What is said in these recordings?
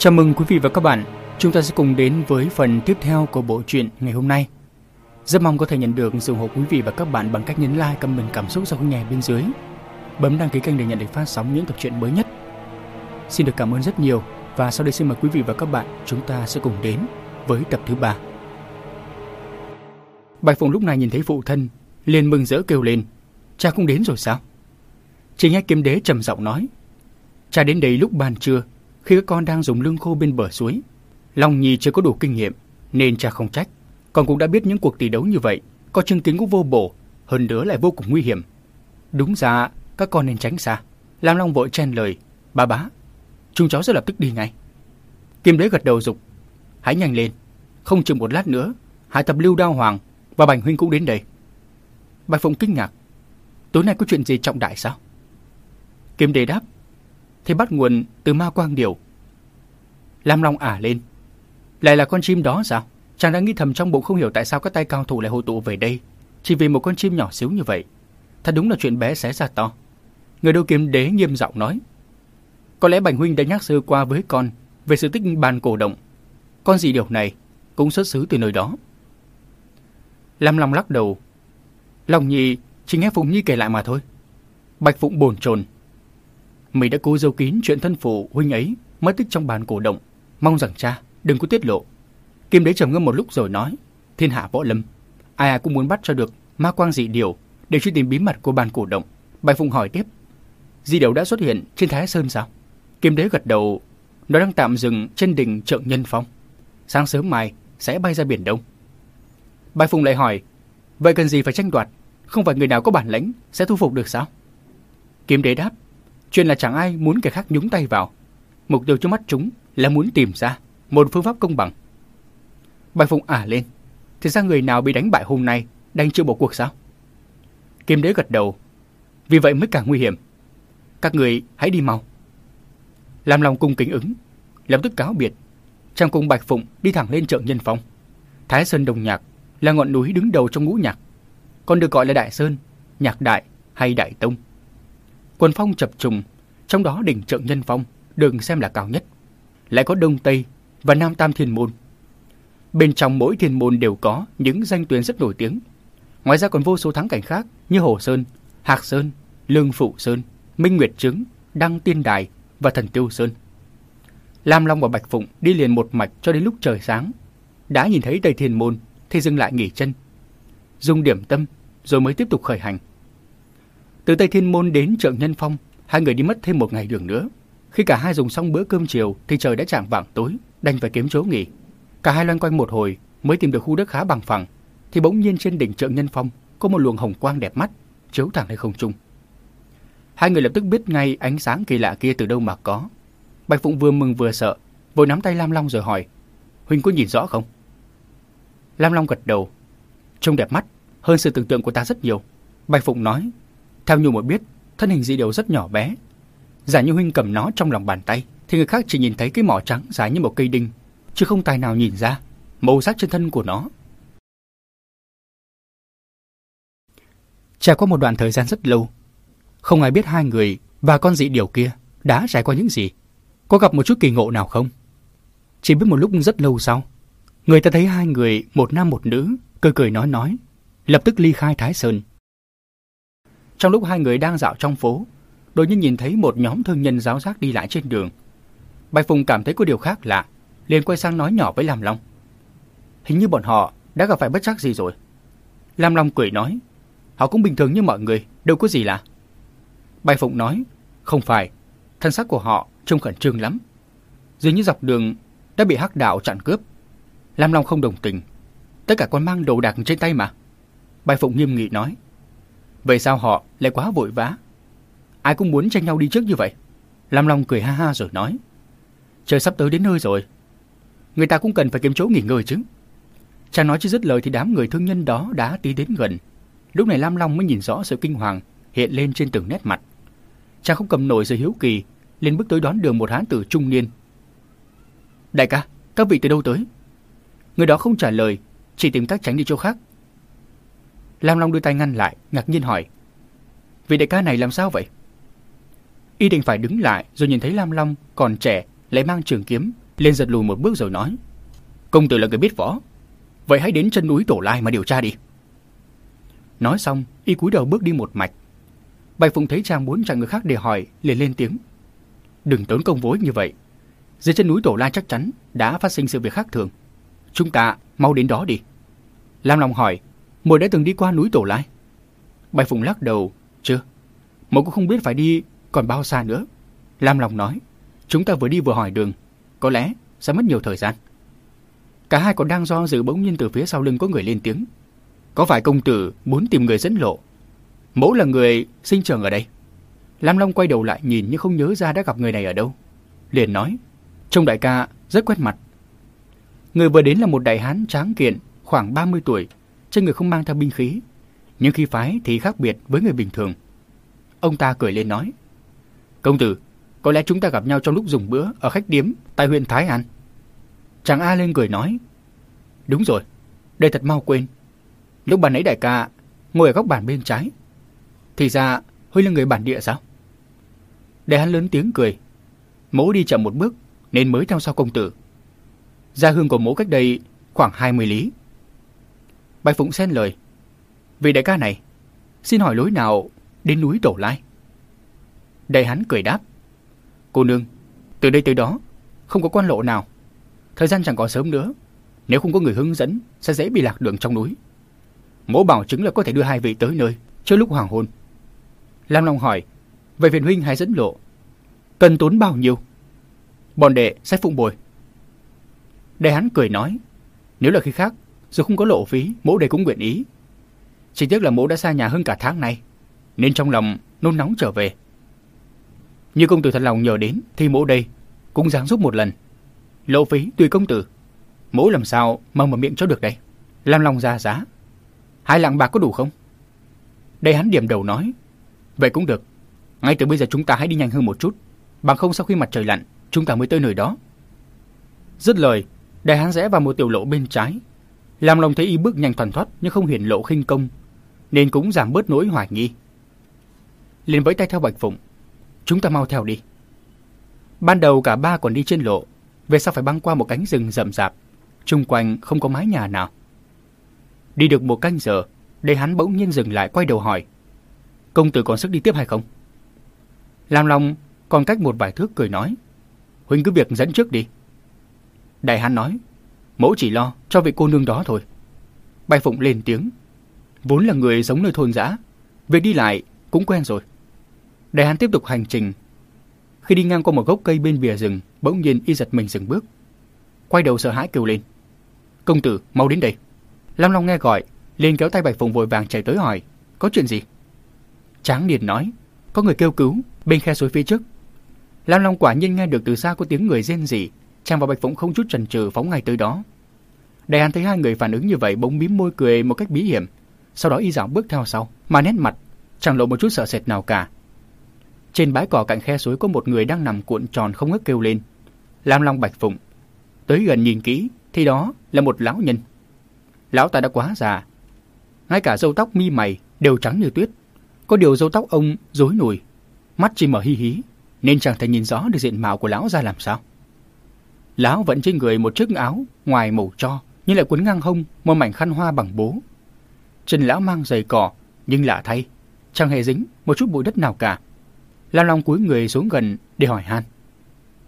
Chào mừng quý vị và các bạn, chúng ta sẽ cùng đến với phần tiếp theo của bộ truyện ngày hôm nay. Rất mong có thể nhận được sự ủng hộ quý vị và các bạn bằng cách nhấn like, comment cảm xúc sau khi nghe bên dưới. Bấm đăng ký kênh để nhận được phát sóng những tập truyện mới nhất. Xin được cảm ơn rất nhiều và sau đây xin mời quý vị và các bạn chúng ta sẽ cùng đến với tập thứ ba. Bạch Phụng lúc này nhìn thấy phụ thân, liền mừng rỡ kêu lên, cha cũng đến rồi sao? Chỉ nghe kiếm đế trầm giọng nói, cha đến đây lúc ban trưa, khi các con đang dùng lương khô bên bờ suối. Long Nhi chưa có đủ kinh nghiệm, nên cha không trách. Con cũng đã biết những cuộc tỷ đấu như vậy, có chứng kiến cũng vô bổ, hơn nữa lại vô cùng nguy hiểm. Đúng ra, các con nên tránh xa. Lam Long vội chen lời, bà bá, chúng cháu sẽ lập tức đi ngay. Kim đế gật đầu dục, hãy nhanh lên, không chừng một lát nữa, Hải tập lưu đao hoàng và Bành Huynh cũng đến đây. Bạch Phụng kinh ngạc, tối nay có chuyện gì trọng đại sao? Kim đế đáp, thì bắt nguồn từ ma quang điểu. Lam Long ả lên. Lại là con chim đó sao? Chàng đang nghĩ thầm trong bụng không hiểu tại sao các tay cao thủ lại hội tụ về đây. Chỉ vì một con chim nhỏ xíu như vậy. Thật đúng là chuyện bé xé ra to. Người đô kiếm đế nghiêm giọng nói. Có lẽ Bành Huynh đã nhắc sơ qua với con về sự tích bàn cổ động. Con gì điều này cũng xuất xứ từ nơi đó. Lam Long lắc đầu. lòng Nhi chỉ nghe Phụng Nhi kể lại mà thôi. Bạch Phụng bồn chồn Mỹ đã cố giấu kín chuyện thân phụ huynh ấy mất tích trong bàn cổ động, mong rằng cha đừng có tiết lộ. Kim đế trầm ngâm một lúc rồi nói, thiên hạ võ lâm, ai ai cũng muốn bắt cho được ma quang dị điều để truy tìm bí mật của bàn cổ động. Bạch Phụng hỏi tiếp, dị điều đã xuất hiện trên Thái Sơn sao? Kim đế gật đầu, nó đang tạm dừng trên đỉnh chợ Nhân Phong. Sáng sớm mai sẽ bay ra biển Đông. Bạch Phụng lại hỏi, vậy cần gì phải tranh đoạt? Không phải người nào có bản lĩnh sẽ thu phục được sao? Kim đế đáp, Chuyện là chẳng ai muốn kẻ khác nhúng tay vào. Mục tiêu trước mắt chúng là muốn tìm ra một phương pháp công bằng. Bạch Phụng ả lên. Thì ra người nào bị đánh bại hôm nay đang chưa bỏ cuộc sao? Kim đế gật đầu. Vì vậy mới càng nguy hiểm. Các người hãy đi mau. Làm lòng cung kính ứng. Lập tức cáo biệt. Trang cung Bạch Phụng đi thẳng lên chợ Nhân Phong. Thái Sơn Đồng Nhạc là ngọn núi đứng đầu trong ngũ nhạc. Còn được gọi là Đại Sơn, Nhạc Đại hay Đại Tông Quần phong chập trùng, trong đó đỉnh Trượng Nhân Phong được xem là cao nhất. Lại có Đông Tây và Nam Tam Thiên Môn. Bên trong mỗi thiên môn đều có những danh tuyến rất nổi tiếng. Ngoài ra còn vô số thắng cảnh khác như Hồ Sơn, Hạc Sơn, Lương Phụ Sơn, Minh Nguyệt Trứng, Đăng Tiên Đài và Thần Tiêu Sơn. Lam Long và Bạch Phụng đi liền một mạch cho đến lúc trời sáng. Đã nhìn thấy Tây Thiên Môn thì dừng lại nghỉ chân. Dùng điểm tâm rồi mới tiếp tục khởi hành. Từ Tây Thiên Môn đến chợ Nhân Phong, hai người đi mất thêm một ngày đường nữa. Khi cả hai dùng xong bữa cơm chiều thì trời đã chạm vạng tối, đành phải kiếm chỗ nghỉ. Cả hai loanh quanh một hồi mới tìm được khu đất khá bằng phẳng, thì bỗng nhiên trên đỉnh chợ Nhân Phong có một luồng hồng quang đẹp mắt chiếu thẳng lên không trung. Hai người lập tức biết ngay ánh sáng kỳ lạ kia từ đâu mà có. Bạch Phụng vừa mừng vừa sợ, vội nắm tay Lam Long rồi hỏi: "Huynh có nhìn rõ không?" Lam Long gật đầu, trông đẹp mắt, hơn sự tưởng tượng của ta rất nhiều. Bạch Phụng nói: theo như một biết, thân hình dị điều rất nhỏ bé. Giả như huynh cầm nó trong lòng bàn tay, thì người khác chỉ nhìn thấy cái mỏ trắng dài như một cây đinh, chứ không tài nào nhìn ra màu sắc trên thân của nó. Trải qua một đoạn thời gian rất lâu, không ai biết hai người và con dị điều kia đã trải qua những gì. Có gặp một chút kỳ ngộ nào không? Chỉ biết một lúc rất lâu sau, người ta thấy hai người, một nam một nữ, cười cười nói nói, lập tức ly khai Thái Sơn, trong lúc hai người đang dạo trong phố, đột nhiên nhìn thấy một nhóm thương nhân giáo giác đi lại trên đường. Bạch Phùng cảm thấy có điều khác lạ, liền quay sang nói nhỏ với Lam Long. Hình như bọn họ đã gặp phải bất trắc gì rồi. Lam Long cười nói, họ cũng bình thường như mọi người, đâu có gì lạ. Bạch Phụng nói, không phải, thân xác của họ trông khẩn trương lắm. Dường như dọc đường đã bị hắc đạo chặn cướp. Lam Long không đồng tình, tất cả còn mang đồ đạc trên tay mà. Bạch Phụng nghiêm nghị nói, Vậy sao họ lại quá vội vã? Ai cũng muốn tranh nhau đi trước như vậy. Lam Long cười ha ha rồi nói. Trời sắp tới đến nơi rồi. Người ta cũng cần phải kiếm chỗ nghỉ ngơi chứ. Chàng nói chưa dứt lời thì đám người thương nhân đó đã tí đến gần. Lúc này Lam Long mới nhìn rõ sự kinh hoàng hiện lên trên từng nét mặt. Chàng không cầm nổi sự hiếu kỳ, liền bước tới đón đường một hán tử trung niên. Đại ca, các vị từ đâu tới? Người đó không trả lời, chỉ tìm cách tránh đi chỗ khác. Lam Long đưa tay ngăn lại, ngạc nhiên hỏi. Vị đại ca này làm sao vậy? Y định phải đứng lại rồi nhìn thấy Lam Long còn trẻ lại mang trường kiếm, liền giật lùi một bước rồi nói. Công tử là người biết võ. Vậy hãy đến chân núi Tổ Lai mà điều tra đi. Nói xong, y cúi đầu bước đi một mạch. Bạch Phụng thấy chàng muốn chặn người khác để hỏi, liền lên tiếng. Đừng tốn công vối như vậy. Dưới chân núi Tổ Lai chắc chắn đã phát sinh sự việc khác thường. Chúng ta mau đến đó đi. Lam Long hỏi, muội đã từng đi qua núi Tổ Lai? Bạch Phụng lắc đầu, chưa. Muội cũng không biết phải đi còn bao xa nữa. Lam Long nói, chúng ta vừa đi vừa hỏi đường, có lẽ sẽ mất nhiều thời gian. Cả hai còn đang do dự bỗng nhiên từ phía sau lưng có người lên tiếng. Có phải công tử muốn tìm người dẫn lộ? Mẫu là người sinh trưởng ở đây. Lam Long quay đầu lại nhìn nhưng không nhớ ra đã gặp người này ở đâu. Liền nói, trông đại ca rất quen mặt. Người vừa đến là một đại hán tráng kiện, khoảng 30 tuổi, trên người không mang theo binh khí. Nhưng khi phái thì khác biệt với người bình thường. Ông ta cười lên nói, Công tử, có lẽ chúng ta gặp nhau trong lúc dùng bữa ở khách điếm tại huyện Thái An. Chàng A lên cười nói, Đúng rồi, đây thật mau quên. Lúc bàn nãy đại ca ngồi ở góc bàn bên trái. Thì ra Huy là người bản địa sao? Để hắn lớn tiếng cười. Mỗ đi chậm một bước nên mới theo sau công tử. Gia hương của mỗ cách đây khoảng 20 lý. Bạch Phụng xen lời. Vị đại ca này, xin hỏi lối nào đến núi đổ Lai? Đại hắn cười đáp. Cô nương, từ đây tới đó, không có quan lộ nào. Thời gian chẳng còn sớm nữa. Nếu không có người hướng dẫn, sẽ dễ bị lạc đường trong núi. Mỗ bảo chứng là có thể đưa hai vị tới nơi, trước lúc hoàng hôn. Lam Long hỏi, vậy viện huynh hãy dẫn lộ. Cần tốn bao nhiêu? Bọn đệ sẽ phụng bồi. Đại hắn cười nói, nếu là khi khác, dù không có lộ phí, mỗ đây cũng nguyện ý. Chỉ tiếc là mỗ đã xa nhà hơn cả tháng nay, nên trong lòng nôn nóng trở về. Như công tử thật lòng nhờ đến, thì mỗ đây cũng dáng giúp một lần. Lộ phí tùy công tử. Mỗ làm sao mà mở miệng cho được đây? làm lòng ra giá. Hai lạng bạc có đủ không? Đây hắn điểm đầu nói. Vậy cũng được. Ngay từ bây giờ chúng ta hãy đi nhanh hơn một chút. Bằng không sau khi mặt trời lặn, chúng ta mới tới nơi đó. Dứt lời, đại hán rẽ vào một tiểu lộ bên trái. Lam Long thấy y bước nhanh thoăn thoát nhưng không hiển lộ khinh công, nên cũng giảm bớt nỗi hoài nghi. liền với tay theo Bạch Phụng. Chúng ta mau theo đi. Ban đầu cả ba còn đi trên lộ, về sau phải băng qua một cánh rừng rậm rạp, chung quanh không có mái nhà nào. Đi được một canh giờ, đây hắn bỗng nhiên dừng lại quay đầu hỏi. Công tử còn sức đi tiếp hay không? Lam Long còn cách một vài thước cười nói. Huynh cứ việc dẫn trước đi. Đại hắn nói. Mẫu chỉ lo cho vị cô nương đó thôi. Bạch Phụng lên tiếng. Vốn là người sống nơi thôn dã Việc đi lại cũng quen rồi. Để hắn tiếp tục hành trình. Khi đi ngang qua một gốc cây bên bìa rừng, bỗng nhiên y giật mình dừng bước. Quay đầu sợ hãi kêu lên. Công tử, mau đến đây. Lam Long nghe gọi, liền kéo tay Bạch Phụng vội vàng chạy tới hỏi. Có chuyện gì? Tráng Điền nói, có người kêu cứu bên khe suối phía trước. Lam Long quả nhiên nghe được từ xa có tiếng người rên rỉ, chàng và Bạch Phụng không chút chần chừ phóng ngay tới đó. Đại Hàn thấy hai người phản ứng như vậy bỗng mím môi cười một cách bí hiểm, sau đó y dạo bước theo sau, mà nét mặt chẳng lộ một chút sợ sệt nào cả. Trên bãi cỏ cạnh khe suối có một người đang nằm cuộn tròn không ngớt kêu lên. Lam Long Bạch Phụng. Tới gần nhìn kỹ thì đó là một lão nhân. Lão ta đã quá già, ngay cả râu tóc mi mày đều trắng như tuyết, có điều râu tóc ông rối nùi, mắt chỉ mở hí hí, nên chẳng thể nhìn rõ được diện mạo của lão ra làm sao. Lão vẫn trên người một chiếc áo ngoài màu cho, nhưng lại quấn ngang hông một mảnh khăn hoa bằng bố. Chân lão mang giày cỏ, nhưng lạ thay, chẳng hề dính một chút bụi đất nào cả. Lam Long cúi người xuống gần để hỏi han.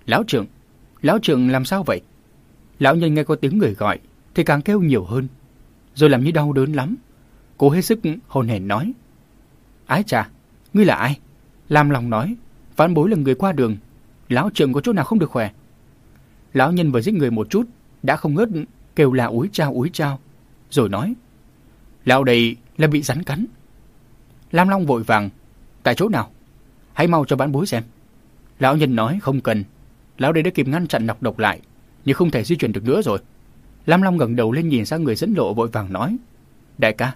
Lão trưởng, lão trưởng làm sao vậy? Lão nhân nghe có tiếng người gọi, thì càng kêu nhiều hơn, rồi làm như đau đớn lắm. cố hết sức hồn hển nói. Ái chà, ngươi là ai? Lam lòng nói, phán bối là người qua đường. Lão trưởng có chỗ nào không được khỏe? Lão nhân vừa giết người một chút, đã không ngớt kêu là úi trao úi trao. Rồi nói, lão đây là bị rắn cắn. Lam Long vội vàng, tại chỗ nào? Hãy mau cho bán bối xem. Lão nhân nói không cần. Lão đây đã kịp ngăn chặn nọc độc lại, nhưng không thể di chuyển được nữa rồi. Lam Long ngẩng đầu lên nhìn sang người dẫn lộ vội vàng nói, đại ca,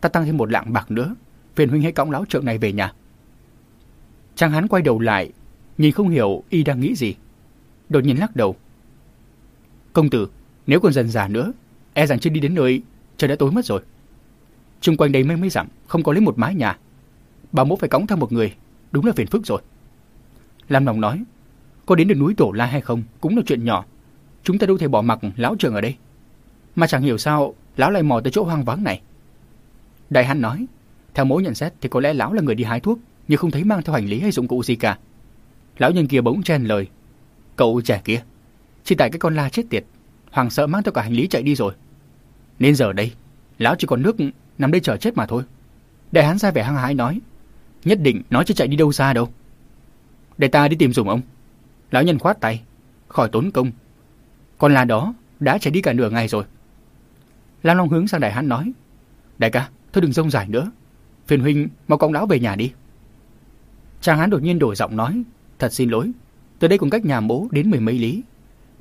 ta tăng thêm một lạng bạc nữa, phiền huynh hãy cõng lão trượng này về nhà. chàng hắn quay đầu lại, nhìn không hiểu y đang nghĩ gì. Đột nhiên lắc đầu. Công tử, nếu còn dần già nữa, e rằng chưa đi đến nơi, trời đã tối mất rồi. Trung quanh đây mấy mấy dặm, không có lấy một mái nhà. Bà mỗ phải cõng theo một người, đúng là phiền phức rồi. Lam Long nói, có đến được núi Tổ La hay không cũng là chuyện nhỏ, chúng ta đâu thể bỏ mặc lão trưởng ở đây. Mà chẳng hiểu sao lão lại mò tới chỗ hoang vắng này. Đại Hán nói, theo mối nhận xét thì có lẽ lão là người đi hái thuốc, nhưng không thấy mang theo hành lý hay dụng cụ gì cả. Lão nhân kia bỗng chen lời, cậu trẻ kia, chỉ tại cái con la chết tiệt, hoàng sợ mang theo cả hành lý chạy đi rồi. Nên giờ đây, lão chỉ còn nước nằm đây chờ chết mà thôi. Đại Hán ra vẻ hăng hái nói, nhất định nó chưa chạy đi đâu xa đâu. Để ta đi tìm dùng ông. Lão nhân khoát tay, khỏi tốn công. Con la đó đã chạy đi cả nửa ngày rồi. Lam Long hướng sang đại hán nói, đại ca, thôi đừng rông dài nữa. Phiền huynh mau cõng lão về nhà đi. Chàng hán đột nhiên đổi giọng nói, thật xin lỗi, từ đây còn cách nhà bố đến mười mấy lý.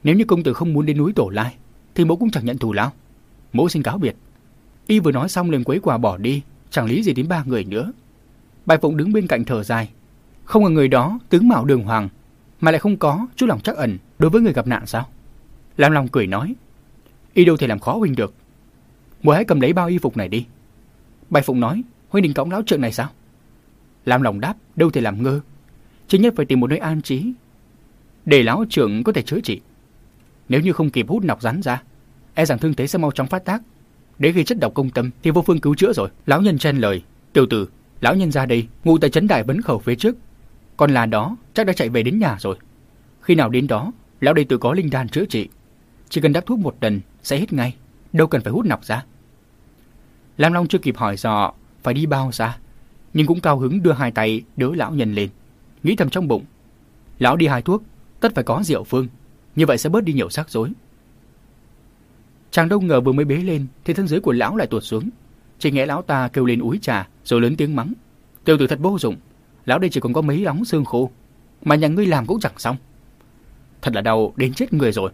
Nếu như công tử không muốn đến núi Tổ Lai, thì mẫu cũng chẳng nhận thù lao. mẫu xin cáo biệt. Y vừa nói xong liền quấy quà bỏ đi, chẳng lý gì đến ba người nữa. Bài Phụng đứng bên cạnh thở dài. Không ngờ người đó tướng mạo đường hoàng, mà lại không có chút lòng chắc ẩn đối với người gặp nạn sao? Lam Long cười nói, y đâu thể làm khó huynh được. Mùa hãy cầm lấy bao y phục này đi. Bài Phụng nói, huynh định cõng lão trượng này sao? Lam Long đáp, đâu thể làm ngơ. Chỉ nhất phải tìm một nơi an trí, để lão trưởng có thể chữa trị. Nếu như không kịp hút nọc rắn ra, e rằng thương thế sẽ mau chóng phát tác. Để khi chất độc công tâm thì vô phương cứu chữa rồi. Lão nhân chen lời, tiểu tử, lão nhân ra đây, ngủ tại trấn đại vấn khẩu phía trước. Còn là đó chắc đã chạy về đến nhà rồi. Khi nào đến đó, lão đây tự có linh đan chữa trị. Chỉ cần đắp thuốc một lần sẽ hết ngay, đâu cần phải hút nọc ra. Lam Long chưa kịp hỏi dò phải đi bao xa, nhưng cũng cao hứng đưa hai tay đỡ lão nhân lên, nghĩ thầm trong bụng. Lão đi hai thuốc, tất phải có rượu phương, như vậy sẽ bớt đi nhiều rắc rối. Chàng đâu ngờ vừa mới bế lên thì thân dưới của lão lại tuột xuống. Chỉ nghe lão ta kêu lên úi trà rồi lớn tiếng mắng. Tiêu tử thật vô dụng, lão đây chỉ còn có mấy đóng xương khô, mà nhà ngươi làm cũng chẳng xong. Thật là đau đến chết người rồi.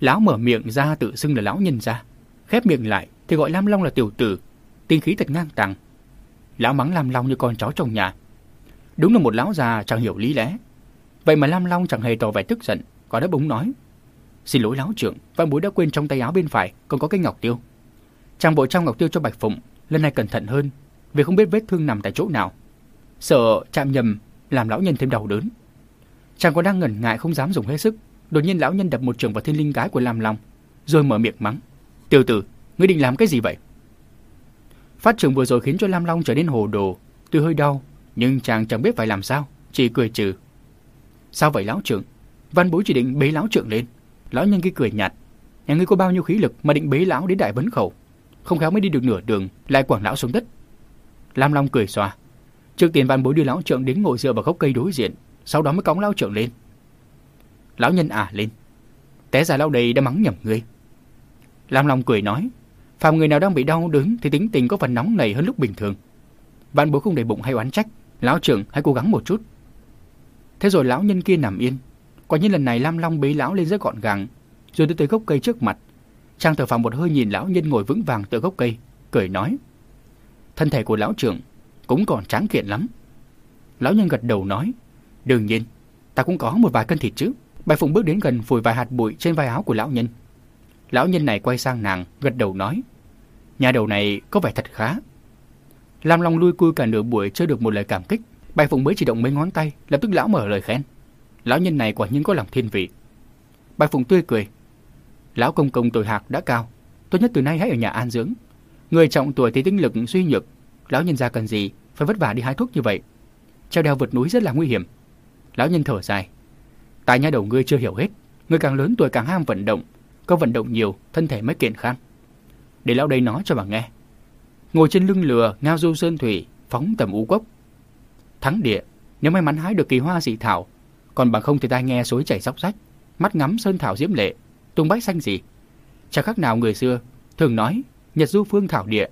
Lão mở miệng ra tự xưng là lão nhân ra, khép miệng lại thì gọi Lam Long là tiểu tử, tinh khí thật ngang tàng. Lão mắng Lam Long như con chó trong nhà. Đúng là một lão già chẳng hiểu lý lẽ. Vậy mà Lam Long chẳng hề tỏ vẻ tức giận, còn đã búng nói. Xin lỗi lão trưởng, văn bối đã quên trong tay áo bên phải còn có cái ngọc tiêu. Chàng bộ trong ngọc tiêu cho Bạch Phụng, lần này cẩn thận hơn, vì không biết vết thương nằm tại chỗ nào. Sợ chạm nhầm làm lão nhân thêm đau đớn. Chàng còn đang ngẩn ngại không dám dùng hết sức, đột nhiên lão nhân đập một trường vào thiên linh gái của Lam Long, rồi mở miệng mắng. Tiểu tử, ngươi định làm cái gì vậy? Phát trường vừa rồi khiến cho Lam Long trở nên hồ đồ, tuy hơi đau, nhưng chàng chẳng biết phải làm sao, chỉ cười trừ. Sao vậy lão trưởng? Văn bối chỉ định bế lão trưởng lên. Lão nhân kia cười nhạt. Nhà ngươi có bao nhiêu khí lực mà định bế lão đến đại vấn khẩu? Không khéo mới đi được nửa đường, lại quảng lão xuống đất. Lam Long cười xòa. Trước tiên văn bối đưa lão trưởng đến ngồi dựa vào gốc cây đối diện, sau đó mới cõng lão trưởng lên. Lão nhân ả lên. Té ra lão đây đã mắng nhầm ngươi. Lam Long cười nói. Phàm người nào đang bị đau đớn thì tính tình có phần nóng nảy hơn lúc bình thường. Văn bối không để bụng hay oán trách. Lão trưởng hãy cố gắng một chút. Thế rồi lão nhân kia nằm yên, Quả nhiên lần này Lam Long bế lão lên rất gọn gàng, rồi đưa tới gốc cây trước mặt. Trang thở phào một hơi nhìn lão nhân ngồi vững vàng tựa gốc cây, cười nói: "Thân thể của lão trưởng cũng còn tráng kiện lắm." Lão nhân gật đầu nói: "Đương nhiên, ta cũng có một vài cân thịt chứ." Bạch Phụng bước đến gần phủi vài hạt bụi trên vai áo của lão nhân. Lão nhân này quay sang nàng, gật đầu nói: "Nhà đầu này có vẻ thật khá." Lam Long lui cui cả nửa buổi chưa được một lời cảm kích, Bạch Phụng mới chỉ động mấy ngón tay, lập tức lão mở lời khen. Lão nhân này quả nhiên có lòng thiên vị. Bạch Phụng tươi cười. Lão công công tuổi hạc đã cao, tốt nhất từ nay hãy ở nhà an dưỡng. Người trọng tuổi thì tinh lực suy nhược, lão nhân gia cần gì phải vất vả đi hái thuốc như vậy. Treo đeo vượt núi rất là nguy hiểm. Lão nhân thở dài. Tại nhà đầu ngươi chưa hiểu hết, người càng lớn tuổi càng ham vận động, có vận động nhiều, thân thể mới kiện khang. Để lão đây nói cho bà nghe. Ngồi trên lưng lừa, ngao du sơn thủy, phóng tầm u quốc. Thắng địa, nếu may mắn hái được kỳ hoa dị thảo, còn bằng không thì ta nghe suối chảy róc rách, mắt ngắm sơn thảo diễm lệ, tung bách xanh gì. Chẳng khác nào người xưa thường nói Nhật du phương thảo địa,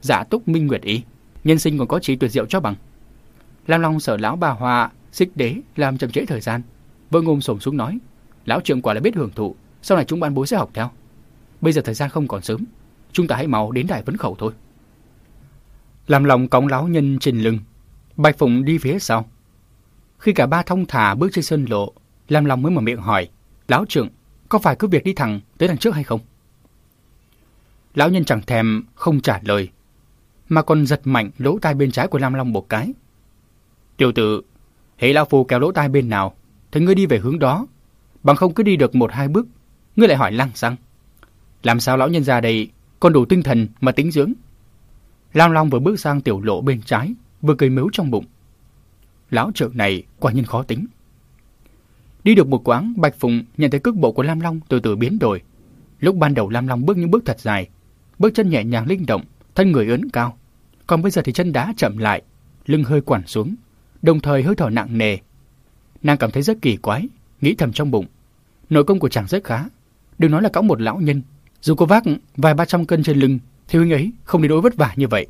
giả túc minh nguyệt ý, nhân sinh còn có trí tuyệt diệu cho bằng. Lam Long sở lão bà hòa xích đế làm chậm trễ thời gian, vội ngôm sổng xuống nói, lão trưởng quả là biết hưởng thụ, sau này chúng ban bối sẽ học theo. Bây giờ thời gian không còn sớm, chúng ta hãy mau đến đại vấn khẩu thôi. Làm lòng cõng lão nhân trên lưng, Bạch Phụng đi phía sau, khi cả ba thông thả bước trên sân lộ, Lam Long mới mở miệng hỏi, Lão trưởng, có phải cứ việc đi thẳng tới đằng trước hay không? Lão nhân chẳng thèm không trả lời, mà còn giật mạnh lỗ tai bên trái của Lam Long một cái. Tiểu tử, hãy lão phu kéo lỗ tai bên nào, thì ngươi đi về hướng đó, bằng không cứ đi được một hai bước, Ngươi lại hỏi lăng xăng. Làm sao lão nhân ra đây còn đủ tinh thần mà tính dưỡng? Lam Long vừa bước sang tiểu lộ bên trái, vừa cười mếu trong bụng. Lão trưởng này quả nhiên khó tính. Đi được một quãng, Bạch Phụng nhận thấy cước bộ của Lam Long từ từ biến đổi. Lúc ban đầu Lam Long bước những bước thật dài, bước chân nhẹ nhàng linh động, thân người ưỡn cao. Còn bây giờ thì chân đá chậm lại, lưng hơi quằn xuống, đồng thời hơi thở nặng nề. Nàng cảm thấy rất kỳ quái, nghĩ thầm trong bụng. Nội công của chàng rất khá, đừng nói là cõng một lão nhân, dù có vác vài ba trăm cân trên lưng, thì huynh ấy không đi đối vất vả như vậy.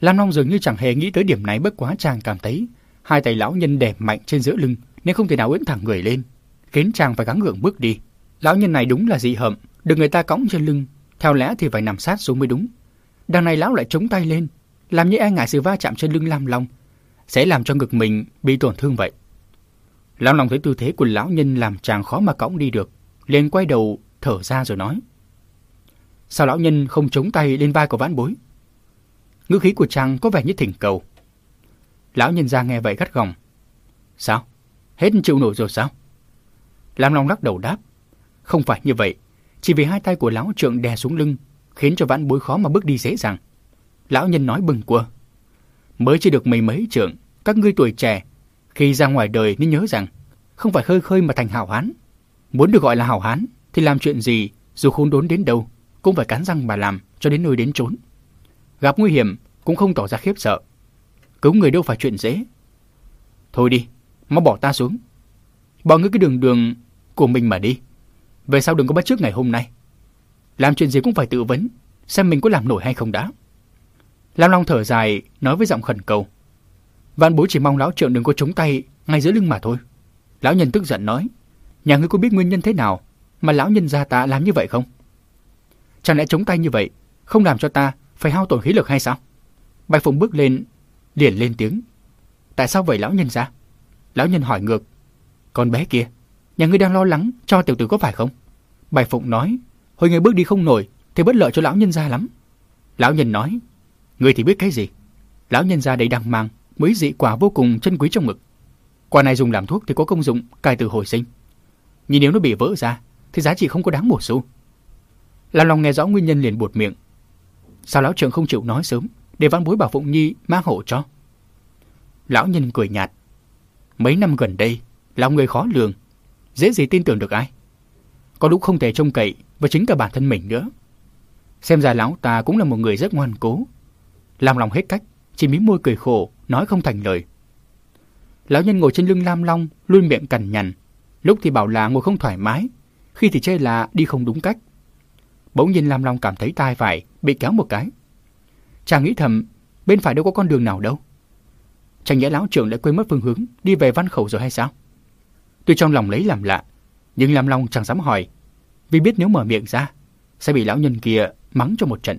Lam Long dường như chẳng hề nghĩ tới điểm này bất quá chàng cảm thấy hai tay lão nhân đè mạnh trên giữa lưng nên không thể nào ưỡn thẳng người lên, khiến chàng phải gắng gượng bước đi. Lão nhân này đúng là dị hợm, được người ta cõng trên lưng, theo lẽ thì phải nằm sát xuống mới đúng. Đằng này lão lại chống tay lên, làm như e ngại sự va chạm trên lưng Lam Long, sẽ làm cho ngực mình bị tổn thương vậy. Lam Long thấy tư thế của lão nhân làm chàng khó mà cõng đi được, liền quay đầu thở ra rồi nói. Sao lão nhân không chống tay lên vai của vãn bối? Ngữ khí của chàng có vẻ như thỉnh cầu. Lão nhân ra nghe vậy gắt gỏng. Sao? Hết chịu nổi rồi sao? Lam Long lắc đầu đáp. Không phải như vậy. Chỉ vì hai tay của lão trượng đè xuống lưng, khiến cho vãn bối khó mà bước đi dễ dàng. Lão nhân nói bừng quơ. Mới chỉ được mấy mấy trượng, các ngươi tuổi trẻ, khi ra ngoài đời nên nhớ rằng, không phải khơi khơi mà thành hảo hán. Muốn được gọi là hảo hán, thì làm chuyện gì, dù khốn đốn đến đâu, cũng phải cắn răng mà làm cho đến nơi đến chốn. Gặp nguy hiểm cũng không tỏ ra khiếp sợ. Cứu người đâu phải chuyện dễ. Thôi đi, mau bỏ ta xuống. Bỏ ngươi cái đường đường của mình mà đi. Về sau đừng có bắt trước ngày hôm nay. Làm chuyện gì cũng phải tự vấn, xem mình có làm nổi hay không đã. Lam Long thở dài, nói với giọng khẩn cầu. Vạn bố chỉ mong lão trượng đừng có chống tay ngay giữa lưng mà thôi. Lão nhân tức giận nói, nhà ngươi có biết nguyên nhân thế nào mà lão nhân gia ta làm như vậy không? Chẳng lẽ chống tay như vậy không làm cho ta phải hao tổn khí lực hay sao? Bạch Phụng bước lên, liền lên tiếng. Tại sao vậy lão nhân gia? Lão nhân hỏi ngược. Con bé kia, nhà ngươi đang lo lắng cho tiểu tử có phải không? Bạch Phụng nói, hồi ngày bước đi không nổi thì bất lợi cho lão nhân gia lắm. Lão nhân nói, ngươi thì biết cái gì? Lão nhân gia đầy đang mang mấy dị quả vô cùng chân quý trong ngực. Quả này dùng làm thuốc thì có công dụng cai từ hồi sinh. Nhưng nếu nó bị vỡ ra thì giá trị không có đáng một xu. Lão Long nghe rõ nguyên nhân liền buột miệng. Sao lão trưởng không chịu nói sớm để văn bối bảo Phụng Nhi mang hộ cho? Lão nhân cười nhạt. Mấy năm gần đây, lòng người khó lường, dễ gì tin tưởng được ai. Có lúc không thể trông cậy và chính cả bản thân mình nữa. Xem ra lão ta cũng là một người rất ngoan cố. Làm lòng hết cách, chỉ mím môi cười khổ, nói không thành lời. Lão nhân ngồi trên lưng Lam Long, luôn miệng cằn nhằn. Lúc thì bảo là ngồi không thoải mái, khi thì chê là đi không đúng cách. Bỗng nhiên Lam Long cảm thấy tai phải, bị kéo một cái. Chàng nghĩ thầm, bên phải đâu có con đường nào đâu. Chẳng nhẽ lão trưởng lại quên mất phương hướng, đi về văn khẩu rồi hay sao? Tuy trong lòng lấy làm lạ, nhưng Lam Long chẳng dám hỏi, vì biết nếu mở miệng ra, sẽ bị lão nhân kia mắng cho một trận.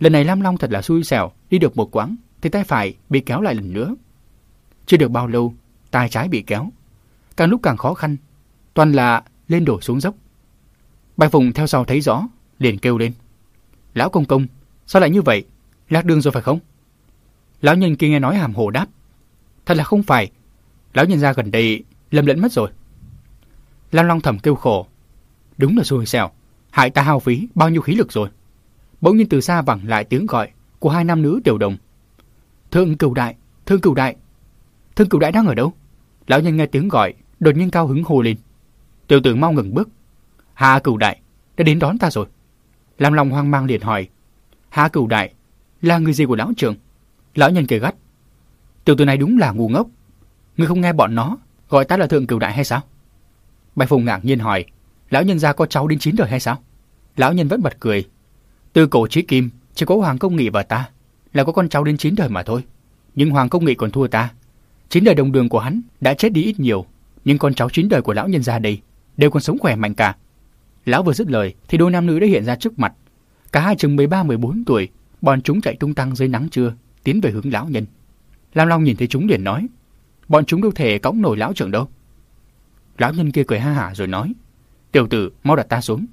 Lần này Lam Long thật là xui xẻo, đi được một quãng, thì tay phải bị kéo lại lần nữa. Chưa được bao lâu, tay trái bị kéo. Càng lúc càng khó khăn, toàn là lên đổ xuống dốc. Bạch Phùng theo sau thấy rõ, liền kêu lên. Lão công công, sao lại như vậy? Lạc đường rồi phải không? Lão nhân kia nghe nói hàm hồ đáp. Thật là không phải. Lão nhân ra gần đây lầm lẫn mất rồi. Lam Long thầm kêu khổ. Đúng là xui xẻo. Hại ta hao phí bao nhiêu khí lực rồi. Bỗng nhiên từ xa vẳng lại tiếng gọi của hai nam nữ tiểu đồng. Thương cửu đại, thương cửu đại. Thương cửu đại đang ở đâu? Lão nhân nghe tiếng gọi, đột nhiên cao hứng hô lên. Tiểu tử mau ngừng bước. Hạ cửu đại, đã đến đón ta rồi. Lam Long hoang mang liền hỏi. Hạ cửu đại, là người gì của lão trưởng? Lão nhân kể gắt. Tiểu tử này đúng là ngu ngốc. Ngươi không nghe bọn nó gọi ta là thượng cửu đại hay sao? Bạch Phùng ngạc nhiên hỏi. Lão nhân gia có cháu đến chín đời hay sao? Lão nhân vẫn bật cười. Từ cổ chí kim, chỉ có Hoàng Công Nghị và ta là có con cháu đến chín đời mà thôi. Nhưng Hoàng Công Nghị còn thua ta. Chín đời đồng đường của hắn đã chết đi ít nhiều, nhưng con cháu chín đời của lão nhân gia đây đều còn sống khỏe mạnh cả. Lão vừa dứt lời thì đôi nam nữ đã hiện ra trước mặt. Cả hai chừng 13-14 tuổi, bọn chúng chạy tung tăng dưới nắng trưa, tiến về hướng lão nhân. Lam Long nhìn thấy chúng liền nói, bọn chúng đâu thể cõng nổi lão trưởng đâu. Lão nhân kia cười ha hả rồi nói, tiểu tử mau đặt ta xuống.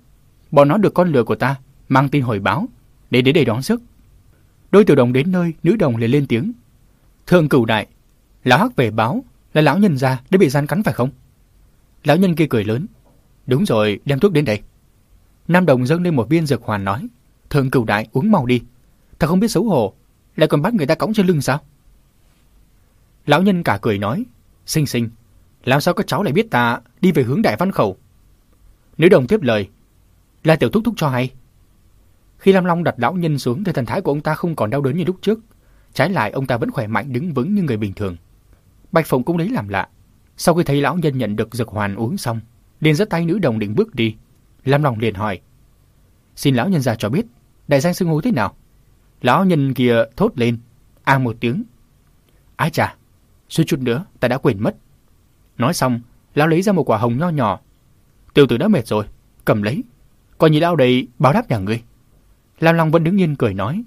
Bọn nó được con lừa của ta, mang tin hồi báo, để đến đây đón sức. Đôi tiểu đồng đến nơi, nữ đồng liền lên tiếng. Thượng cửu đại, lão hắc về báo là lão nhân gia đã bị gian cắn phải không? Lão nhân kia cười lớn. Đúng rồi, đem thuốc đến đây. Nam Đồng dâng lên một viên dược hoàn nói. Thượng cửu đại uống mau đi. Thật không biết xấu hổ, lại còn bắt người ta cõng trên lưng sao? Lão nhân cả cười nói. Sinh sinh, làm sao các cháu lại biết ta đi về hướng đại văn khẩu? Nữ đồng tiếp lời. Là tiểu thúc thúc cho hay. Khi Lam Long đặt lão nhân xuống thì thần thái của ông ta không còn đau đớn như lúc trước. Trái lại ông ta vẫn khỏe mạnh đứng vững như người bình thường. Bạch Phụng cũng lấy làm lạ. Sau khi thấy lão nhân nhận được dược hoàn uống xong, liền giơ tay nữ đồng định bước đi. Lam Long liền hỏi. Xin lão nhân gia cho biết, đại danh xưng hô thế nào? Lão nhân kia thốt lên, a một tiếng. Ái chà, suýt chút nữa ta đã quên mất. Nói xong, lão lấy ra một quả hồng nho nhỏ. Tiểu tử đã mệt rồi, cầm lấy. Coi như lão đây báo đáp nhà ngươi. Lam Long vẫn đứng yên cười nói.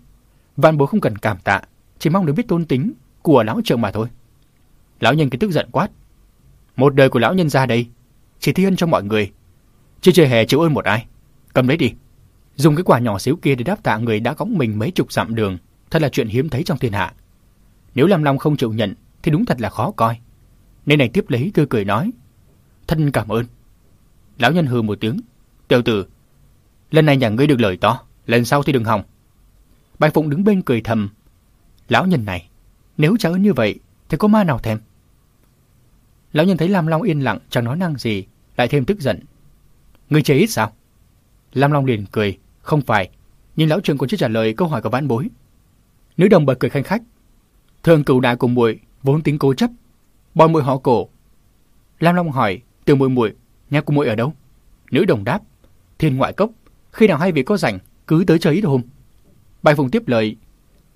Vạn bố không cần cảm tạ, chỉ mong được biết tôn tính của lão trưởng mà thôi. Lão nhân kia tức giận quát. Một đời của lão nhân ra đây, chỉ thi ân cho mọi người. chưa chơi hè chịu ơn một ai. Cầm lấy đi. Dùng cái quả nhỏ xíu kia để đáp tạ người đã cõng mình mấy chục dặm đường, thật là chuyện hiếm thấy trong thiên hạ. Nếu Lam Long không chịu nhận, thì đúng thật là khó coi. Nên này tiếp lấy tươi cười nói. Thân cảm ơn. Lão nhân hừ một tiếng. Tiểu tử, lần này nhà ngươi được lời to, lần sau thì đừng hòng. Bạch Phụng đứng bên cười thầm. Lão nhân này, nếu trả ơn như vậy, thì có ma nào thèm. Lão nhân thấy Lam Long yên lặng, chẳng nói năng gì, lại thêm tức giận. Ngươi chế ít sao? Lam Long liền cười, không phải, nhưng lão trường còn chưa trả lời câu hỏi của vãn bối. Nữ đồng bật cười khanh khách. Thường cửu đại cùng muội vốn tính cố chấp, bọn muội họ cổ. Lam Long hỏi, từ muội muội, nhà của muội ở đâu? Nữ đồng đáp, thiên ngoại cốc, khi nào hai vị có rảnh, cứ tới chơi ít hôm. Bài Phùng tiếp lời,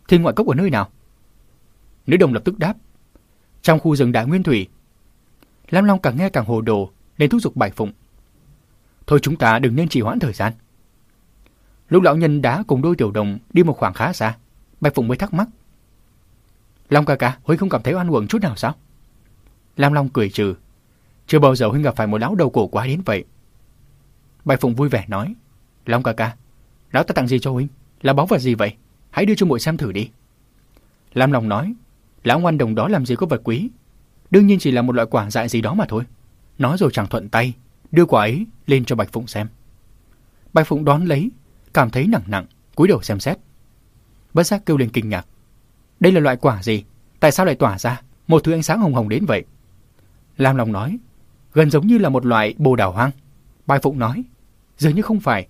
thiên ngoại cốc ở nơi nào? Nữ đồng lập tức đáp, trong khu rừng đại nguyên thủy. Lam Long càng nghe càng hồ đồ, nên thúc giục Bạch Phụng. Thôi chúng ta đừng nên trì hoãn thời gian. Lúc lão nhân đã cùng đôi tiểu đồng đi một khoảng khá xa, Bạch Phụng mới thắc mắc. Long ca ca, Huynh không cảm thấy oan uổng chút nào sao? Lam Long cười trừ. Chưa bao giờ Huynh gặp phải một lão đầu cổ quá đến vậy. Bạch Phụng vui vẻ nói. Long ca ca, lão ta tặng gì cho Huynh? Là báu vật gì vậy? Hãy đưa cho muội xem thử đi. Lam Long nói. Lão ngoan đồng đó làm gì có vật quý. Đương nhiên chỉ là một loại quả dại gì đó mà thôi. Nói rồi chẳng thuận tay, đưa quả ấy lên cho Bạch Phụng xem. Bạch Phụng đón lấy, cảm thấy nặng nặng, cúi đầu xem xét. Bất giác kêu lên kinh ngạc. Đây là loại quả gì? Tại sao lại tỏa ra một thứ ánh sáng hồng hồng đến vậy? Lam Long nói, gần giống như là một loại bồ đào hoang. Bạch Phụng nói, dường như không phải.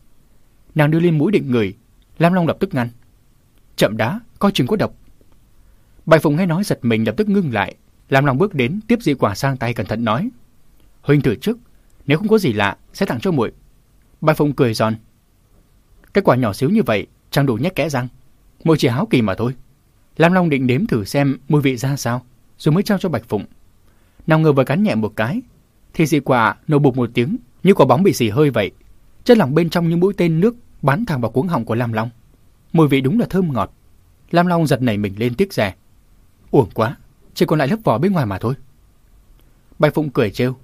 Nàng đưa lên mũi định người, Lam Long lập tức ngăn. Chậm đá, coi chừng có độc. Bạch Phụng nghe nói giật mình lập tức ngưng lại. Lam Long bước đến, tiếp dị quả sang tay cẩn thận nói. Huynh thử trước, nếu không có gì lạ, sẽ tặng cho muội. Bạch Phụng cười giòn. Cái quả nhỏ xíu như vậy, chẳng đủ nhét kẽ răng. Muội chỉ háo kỳ mà thôi. Lam Long định đếm thử xem mùi vị ra sao, rồi mới trao cho Bạch Phụng. Nào ngờ vừa cắn nhẹ một cái, thì dị quả nổ bụt một tiếng, như quả bóng bị xì hơi vậy. Chất lỏng bên trong như mũi tên nước bắn thẳng vào cuống họng của Lam Long. Mùi vị đúng là thơm ngọt. Lam Long giật nảy mình lên tiếc rẻ. Uổng quá, chỉ còn lại lớp vỏ bên ngoài mà thôi. Bạch Phụng cười trêu,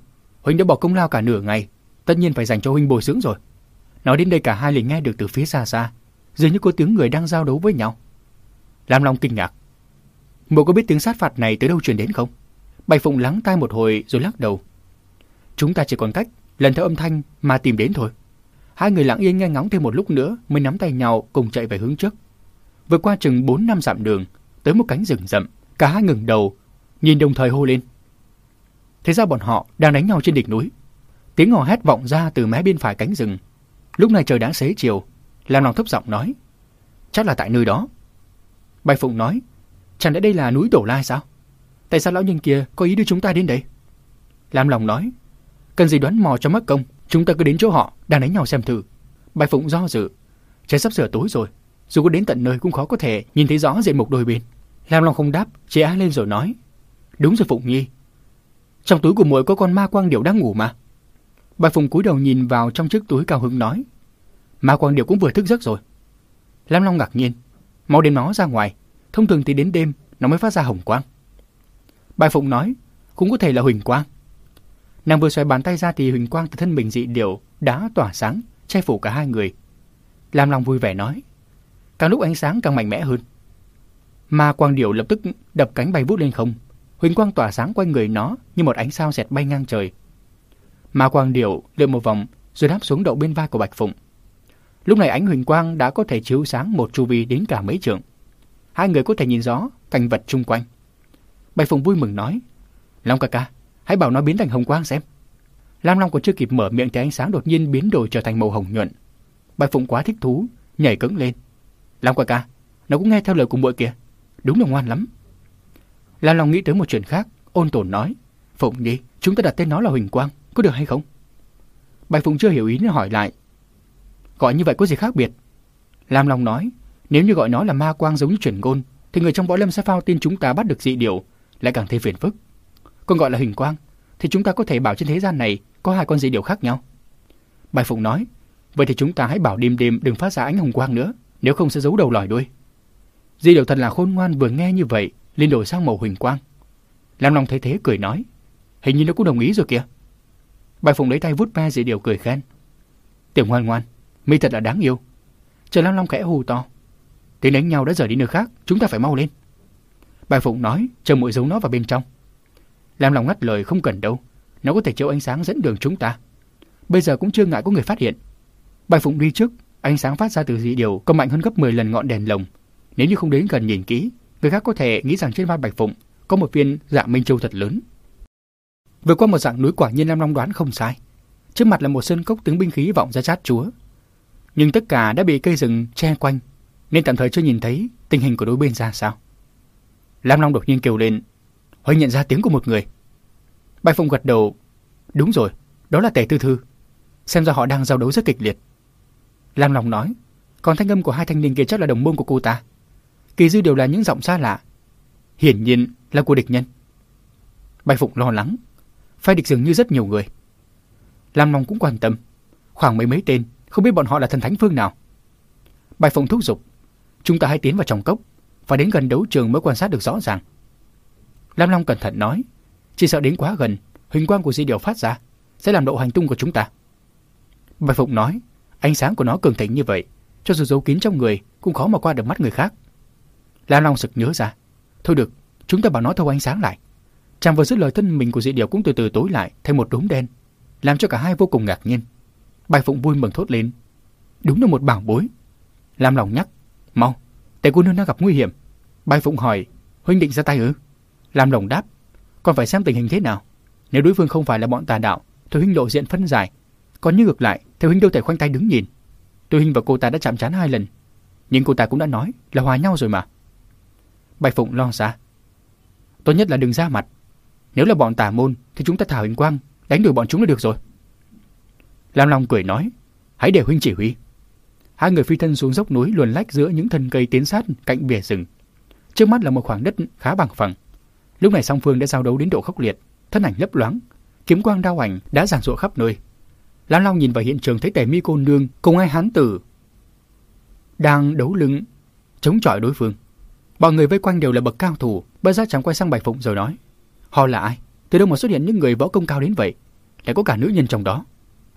huynh đã bỏ công lao cả nửa ngày, tất nhiên phải dành cho huynh bồi dưỡng rồi. Nói đến đây cả hai liền nghe được từ phía xa xa, dường như có tiếng người đang giao đấu với nhau. Lam Long kinh ngạc. Mộ có biết tiếng sát phạt này tới đâu truyền đến không? Bạch Phụng lắng tai một hồi rồi lắc đầu. Chúng ta chỉ còn cách lần theo âm thanh mà tìm đến thôi. Hai người lặng yên nghe ngóng thêm một lúc nữa mới nắm tay nhau cùng chạy về hướng trước. Vượt qua chừng 4 năm dặm đường, tới một cánh rừng rậm, cả hai ngừng đầu, nhìn đồng thời hô lên. Thế ra bọn họ đang đánh nhau trên đỉnh núi. Tiếng hò hét vọng ra từ mé bên phải cánh rừng. Lúc này trời đã xế chiều, lam long thấp giọng nói. Chắc là tại nơi đó. Bạch Phụng nói, chẳng lẽ đây là núi Đổ Lai sao? Tại sao lão nhân kia có ý đưa chúng ta đến đây? Lam long nói, cần gì đoán mò cho mất công, chúng ta cứ đến chỗ họ, đang đánh nhau xem thử. Bạch Phụng do dự, trời sắp sửa tối rồi, dù có đến tận nơi cũng khó có thể nhìn thấy rõ diện mục đôi bên. Lam Long không đáp, chỉ á lên rồi nói, đúng rồi Phụng Nhi. Trong túi của muội có con ma quang điểu đang ngủ mà. Bạch Phụng cúi đầu nhìn vào trong chiếc túi cao hứng nói, ma quang điểu cũng vừa thức giấc rồi. Lam Long ngạc nhiên, mau đem nó ra ngoài, thông thường thì đến đêm nó mới phát ra hồng quang. bà Phụng nói, cũng có thể là huỳnh quang. Nàng vừa xoay bàn tay ra thì huỳnh quang từ thân mình dị điệu đã tỏa sáng, che phủ cả hai người. Lam Long vui vẻ nói, càng lúc ánh sáng càng mạnh mẽ hơn. Ma quang điệu lập tức đập cánh bay vút lên không, huỳnh quang tỏa sáng quanh người nó như một ánh sao xẹt bay ngang trời. Ma quang điệu lượn một vòng, rồi đáp xuống đậu bên vai của Bạch Phụng. Lúc này ánh huỳnh quang đã có thể chiếu sáng một chu vi đến cả mấy trường, Hai người có thể nhìn rõ cảnh vật chung quanh. Bạch Phụng vui mừng nói, Long ca ca, hãy bảo nó biến thành hồng quang xem. Lam Long còn chưa kịp mở miệng thì ánh sáng đột nhiên biến đổi trở thành màu hồng nhuận. Bạch Phụng quá thích thú, nhảy cứng lên. Long ca ca, nó cũng nghe theo lời của muội kìa, đúng là ngoan lắm. Lam Long nghĩ tới một chuyện khác, ôn tồn nói, Phụng nhi, chúng ta đặt tên nó là Huỳnh Quang, có được hay không? Bạch Phụng chưa hiểu ý nên hỏi lại. Gọi như vậy có gì khác biệt? Lam Long nói, nếu như gọi nó là ma quang giống như chuyển ngôn, thì người trong võ lâm sẽ phao tin chúng ta bắt được dị điều, lại càng thêm phiền phức. Còn gọi là Huỳnh Quang, thì chúng ta có thể bảo trên thế gian này có hai con dị điều khác nhau. Bạch Phụng nói, vậy thì chúng ta hãy bảo đêm đêm đừng phát ra ánh hồng quang nữa, nếu không sẽ giấu đầu lòi đuôi. Di điều thật là khôn ngoan vừa nghe như vậy, liền đổi sang màu huỳnh quang. Lam Long thấy thế cười nói, hình như nó cũng đồng ý rồi kìa. Bạch Phụng lấy tay vuốt ve dị điều cười khen. Tiểu ngoan ngoan, mi thật là đáng yêu. Chờ Lam Long khẽ hù to. Tiếng đánh nhau đã rời đi nơi khác, chúng ta phải mau lên. Bạch Phụng nói, chờ muội giấu nó vào bên trong. Lam Long ngắt lời không cần đâu, nó có thể chiếu ánh sáng dẫn đường chúng ta. Bây giờ cũng chưa ngại có người phát hiện. Bạch Phụng đi trước, ánh sáng phát ra từ dị điều còn mạnh hơn gấp 10 lần ngọn đèn lồng. Nếu như không đến gần nhìn kỹ, người khác có thể nghĩ rằng trên vai Bạch Phụng có một viên dạng minh châu thật lớn. vừa qua một dạng núi quả nhiên Lam Long đoán không sai. Trước mặt là một sân cốc tướng binh khí vọng ra chát chúa. Nhưng tất cả đã bị cây rừng che quanh, nên tạm thời chưa nhìn thấy tình hình của đối bên ra sao. Lam Long đột nhiên kêu lên, hơi nhận ra tiếng của một người. Bạch Phụng gật đầu, đúng rồi, đó là Tề Tư Thư. Xem ra họ đang giao đấu rất kịch liệt. Lam Long nói, còn thanh âm của hai thanh niên kia chắc là đồng môn của cô ta. Kỳ dư đều là những giọng xa lạ. Hiển nhiên là của địch nhân. Bạch Phụng lo lắng, phe địch dường như rất nhiều người. Lam Long cũng quan tâm, khoảng mấy mấy tên, không biết bọn họ là thần thánh phương nào. Bạch Phụng thúc giục, chúng ta hãy tiến vào trong cốc, và đến gần đấu trường mới quan sát được rõ ràng. Lam Long cẩn thận nói, chỉ sợ đến quá gần, huỳnh quang của di điều phát ra sẽ làm độ hành tung của chúng ta. Bạch Phụng nói, ánh sáng của nó cường thịnh như vậy, cho dù giấu kín trong người cũng khó mà qua được mắt người khác. Lam Long sực nhớ ra, thôi được, chúng ta bảo nó thâu ánh sáng lại. Chàng vừa dứt lời thân mình của dị điểu cũng từ từ tối lại thành một đốm đen, làm cho cả hai vô cùng ngạc nhiên. Bạch Phụng vui mừng thốt lên, đúng là một bảo bối. Lam Long nhắc, mau, tề cô nương đang gặp nguy hiểm. Bạch Phụng hỏi, huynh định ra tay ư? Lam Long đáp, còn phải xem tình hình thế nào. Nếu đối phương không phải là bọn tà đạo, thì huynh lộ diện phân giải. Còn như ngược lại, thì huynh đâu thể khoanh tay đứng nhìn. Tôi huynh và cô ta đã chạm trán hai lần, nhưng cô ta cũng đã nói là hòa nhau rồi mà. Bạch Phụng lo xa. Tốt nhất là đừng ra mặt. Nếu là bọn tà môn thì chúng ta thảo hình quang, đánh đuổi bọn chúng là được rồi. Lam Long cười nói, hãy để huynh chỉ huy. Hai người phi thân xuống dốc núi luồn lách giữa những thân cây tiến sát cạnh bìa rừng. Trước mắt là một khoảng đất khá bằng phẳng. Lúc này song phương đã giao đấu đến độ khốc liệt, thân ảnh lấp loáng, kiếm quang đao ảnh đã giàn rụa khắp nơi. Lam Long nhìn vào hiện trường thấy Tề Mi cô nương cùng hai hán tử đang đấu lưng chống chọi đối phương. Bọn người vây quanh đều là bậc cao thủ, bất giác chẳng quay sang Bạch Phụng rồi nói: "Họ là ai? Từ đâu mà xuất hiện những người võ công cao đến vậy? Lại có cả nữ nhân trong đó?"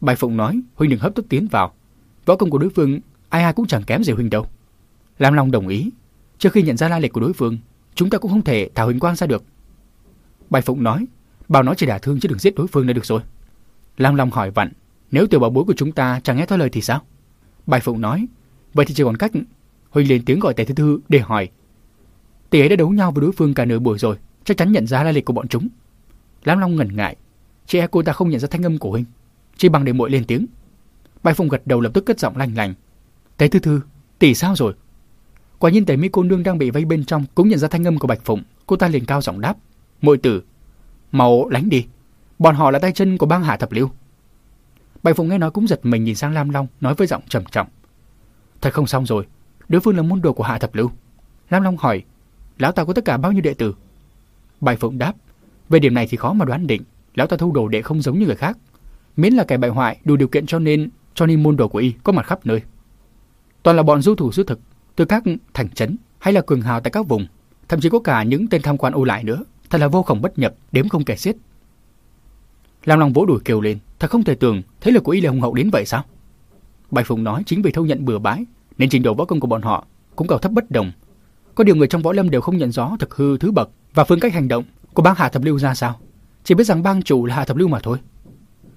Bạch Phụng nói: "Huynh đừng hấp tấp tiến vào. Võ công của đối phương ai ai cũng chẳng kém gì huynh đâu." Lam Long đồng ý. Trước khi nhận ra lai lịch của đối phương, chúng ta cũng không thể thả huynh quang ra được. Bạch Phụng nói: "Bảo nó chỉ đả thương chứ đừng giết đối phương là được rồi." Lam Long hỏi vặn: "Nếu tiểu bảo bối của chúng ta chẳng nghe theo lời thì sao?" Bạch Phụng nói: "Vậy thì chỉ còn cách Huynh lên tiếng gọi Tề Thư Thư để hỏi Tỷ ấy đã đấu nhau với đối phương cả nửa buổi rồi, chắc chắn nhận ra lai lịch của bọn chúng. Lam Long ngần ngại, chị e cô ta không nhận ra thanh âm của huynh, chỉ bằng để muội lên tiếng. Bạch Phụng gật đầu lập tức cất giọng lành lành. Tế Thư Thư, tỷ sao rồi? Quả nhiên tỷ mỹ cô nương đang bị vây bên trong cũng nhận ra thanh âm của Bạch Phụng, cô ta liền cao giọng đáp: "Muội tử, mau lánh đi, bọn họ là tay chân của bang Hạ Thập Lưu." Bạch Phụng nghe nói cũng giật mình nhìn sang Lam Long, nói với giọng trầm trọng: "Thật không xong rồi, đối phương là môn đồ của Hạ Thập Lưu." Lam Long hỏi: lão ta có tất cả bao nhiêu đệ tử? Bạch Phụng đáp, về điểm này thì khó mà đoán định, lão ta thu đồ đệ không giống như người khác, miễn là kẻ bại hoại đủ điều kiện cho nên cho nên môn đồ của y có mặt khắp nơi. Toàn là bọn du thủ du thực, từ các thành trấn hay là cường hào tại các vùng, thậm chí có cả những tên tham quan ô lại nữa, thật là vô khổng bất nhập, đếm không kể xiết. Lam Long vỗ đùi kêu lên, thật không thể tưởng, thế lực của y là hùng hậu đến vậy sao? Bạch Phụng nói chính vì thâu nhận bừa bãi, nên trình độ võ công của bọn họ cũng cao thấp bất đồng, có điều người trong võ lâm đều không nhận rõ thực hư thứ bậc và phương cách hành động của bang Hạ Thập Lưu ra sao. Chỉ biết rằng bang chủ là Hạ Thập Lưu mà thôi.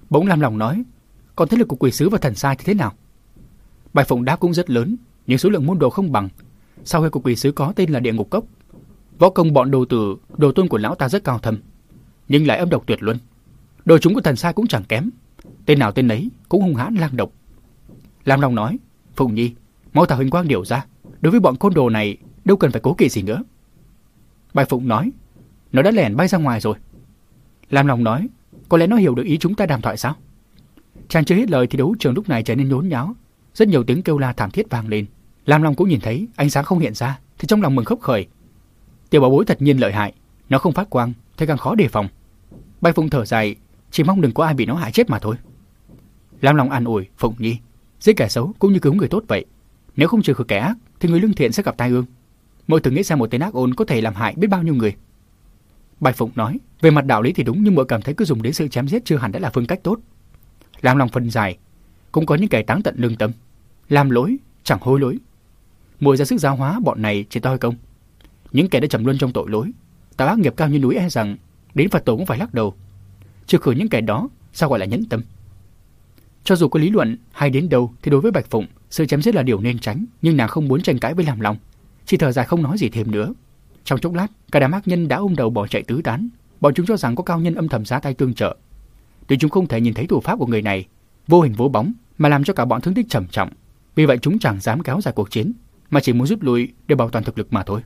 Bỗng Lam Lòng nói, còn thế lực của quỷ sứ và thần sai thì thế nào? bài Phụng đáp cũng rất lớn, nhưng số lượng môn đồ không bằng. Sau khi của quỷ sứ có tên là địa ngục cốc, võ công bọn đồ tử, đồ tôn của lão ta rất cao thâm, nhưng lại âm độc tuyệt luân. Đồ chúng của thần sai cũng chẳng kém, tên nào tên ấy cũng hung hãn lang độc. Lam Long nói, Phụng Nhi, mau thả huỳnh quang điều ra, đối với bọn côn đồ này đâu cần phải cố kỵ gì nữa. Bạch Phụng nói, nó đã lẻn bay ra ngoài rồi. Lam Long nói, có lẽ nó hiểu được ý chúng ta đàm thoại sao? Chàng chưa hết lời thì đấu trường lúc này trở nên nhốn nháo, rất nhiều tiếng kêu la thảm thiết vang lên. Lam Long cũng nhìn thấy ánh sáng không hiện ra, thì trong lòng mừng khốc khởi. Tiểu bảo bối thật nhiên lợi hại, nó không phát quang, thế càng khó đề phòng. Bạch Phụng thở dài, chỉ mong đừng có ai bị nó hại chết mà thôi. Lam Long an ủi Phụng Nhi, giết kẻ xấu cũng như cứu người tốt vậy. Nếu không trừ khử kẻ ác, thì người lương thiện sẽ gặp tai ương. Mỗi thử nghĩ xem một tên ác ôn có thể làm hại biết bao nhiêu người. Bạch Phụng nói, về mặt đạo lý thì đúng nhưng mỗi cảm thấy cứ dùng đến sự chém giết chưa hẳn đã là phương cách tốt. Làm lòng phân dài, cũng có những kẻ táng tận lương tâm, làm lỗi chẳng hối lỗi. Mùi ra sức giáo hóa bọn này chỉ toi công. Những kẻ đã trầm luân trong tội lỗi, tạo ác nghiệp cao như núi e rằng đến Phật tổ cũng phải lắc đầu. Trừ khử những kẻ đó, sao gọi là nhẫn tâm? Cho dù có lý luận hay đến đâu thì đối với Bạch Phụng, sự chém giết là điều nên tránh, nhưng nàng không muốn tranh cãi với làm lòng chỉ thở dài không nói gì thêm nữa. Trong chốc lát, cả đám ác nhân đã ôm đầu bỏ chạy tứ tán. Bọn chúng cho rằng có cao nhân âm thầm giá tay tương trợ. Tuy chúng không thể nhìn thấy thủ pháp của người này, vô hình vô bóng, mà làm cho cả bọn thương tích trầm trọng. Vì vậy chúng chẳng dám kéo dài cuộc chiến, mà chỉ muốn rút lui để bảo toàn thực lực mà thôi.